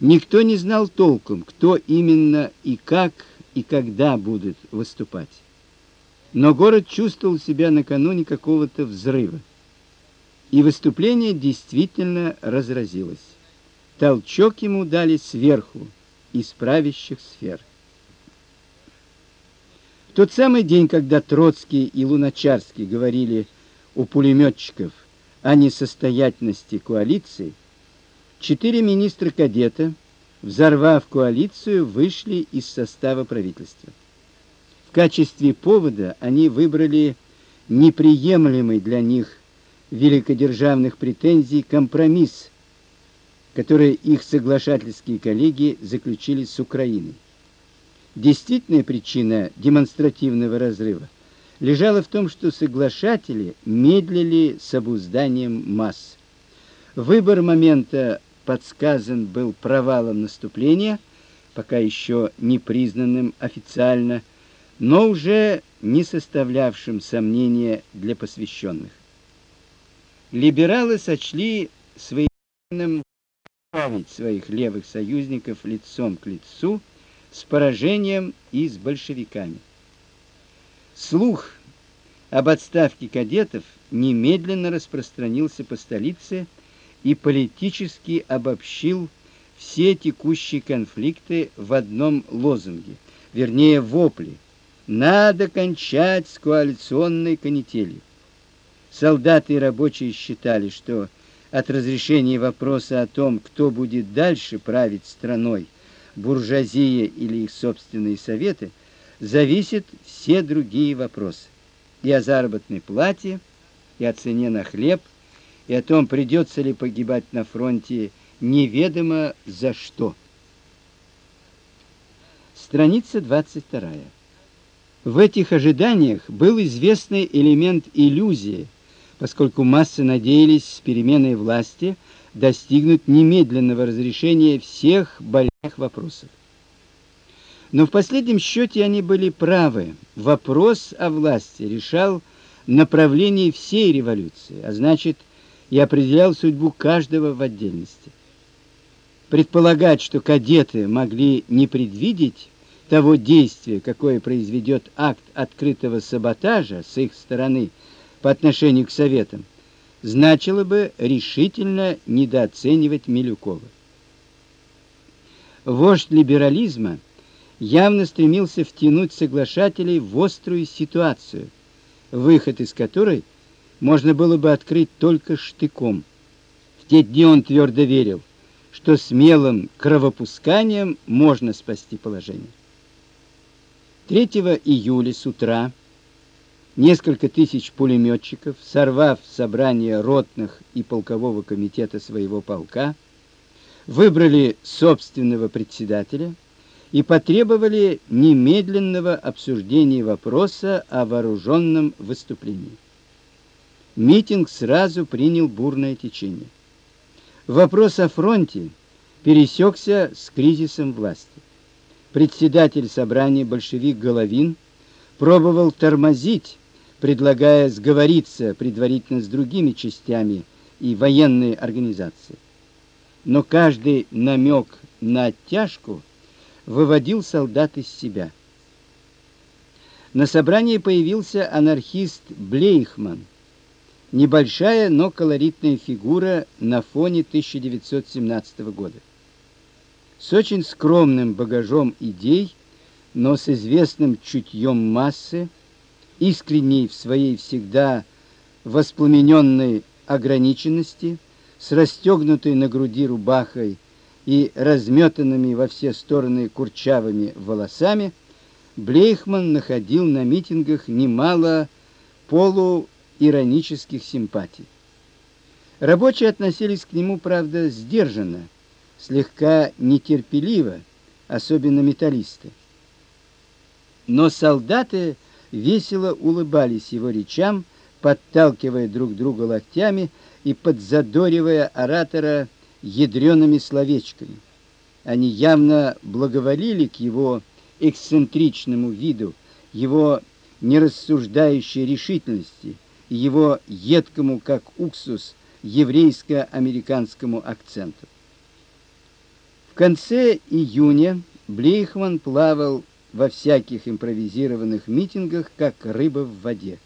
Никто не знал толком, кто именно и как и когда будет выступать. Но город чувствовал себя накануне какого-то взрыва. И выступление действительно разразилось. Толчок ему дали сверху, из правящих сфер. В тот самый день, когда Троцкий и Луначарский говорили у пулеметчиков о несостоятельности коалиции, четыре министра-кадета, взорвав коалицию, вышли из состава правительства. В качестве повода они выбрали неприемлемый для них великодержавных претензий компромисс, который их соглашательские коллеги заключили с Украиной. Действительная причина демонстративного разрыва лежала в том, что соглашатели медлили с обузданием масс. Выбор момента подсказан был провалом наступления, пока еще не признанным официально, но уже не составлявшим сомнения для посвященных. Либералы сочли своим ставить своих левых союзников лицом к лицу с поражением и с большевиками. Слух об отставке кадетов немедленно распространился по столице и политически обобщил все текущие конфликты в одном лозунге, вернее, вопле: надо кончать с коалиционной канителью. Солдаты и рабочие считали, что от разрешения вопроса о том, кто будет дальше править страной, буржуазия или их собственные советы, зависят все другие вопросы. И о заработной плате, и о цене на хлеб, и о том, придется ли погибать на фронте неведомо за что. Страница 22. В этих ожиданиях был известный элемент иллюзии, поскольку массы надеялись с переменой власти достигнуть немедленного разрешения всех больных вопросов. Но в последнем счете они были правы. Вопрос о власти решал направление всей революции, а значит, и определял судьбу каждого в отдельности. Предполагать, что кадеты могли не предвидеть того действия, какое произведет акт открытого саботажа с их стороны по отношению к советам, значило бы решительно недооценивать Милюкова. Вождь либерализма явно стремился втянуть соглашателей в острую ситуацию, выход из которой – можно было бы открыть только штыком. В те дни он твердо верил, что смелым кровопусканием можно спасти положение. 3 июля с утра несколько тысяч пулеметчиков, сорвав собрание ротных и полкового комитета своего полка, выбрали собственного председателя и потребовали немедленного обсуждения вопроса о вооруженном выступлении. Митинг сразу принял бурное течение. Вопрос о фронте пересекся с кризисом власти. Председатель собрания большевик Головин пробовал тормозить, предлагая сговориться предварительно с другими частями и военной организацией. Но каждый намек на оттяжку выводил солдат из себя. На собрании появился анархист Блейхман – Небольшая, но колоритная фигура на фоне 1917 года. С очень скромным багажом идей, но с известным чутьем массы, искренней в своей всегда воспламененной ограниченности, с расстегнутой на груди рубахой и разметанными во все стороны курчавыми волосами, Блейхман находил на митингах немало полу иронических симпатий. Рабочие относились к нему, правда, сдержанно, слегка нетерпеливо, особенно металлисты. Но солдаты весело улыбались его речам, подталкивая друг друга локтями и подзадоривая оратора ядреными словечками. Они явно благоволили к его эксцентричному виду, его нерассуждающей решительности – его едкому, как уксус, еврейско-американскому акценту. В конце июня Блейхман плавал во всяких импровизированных митингах, как рыба в воде.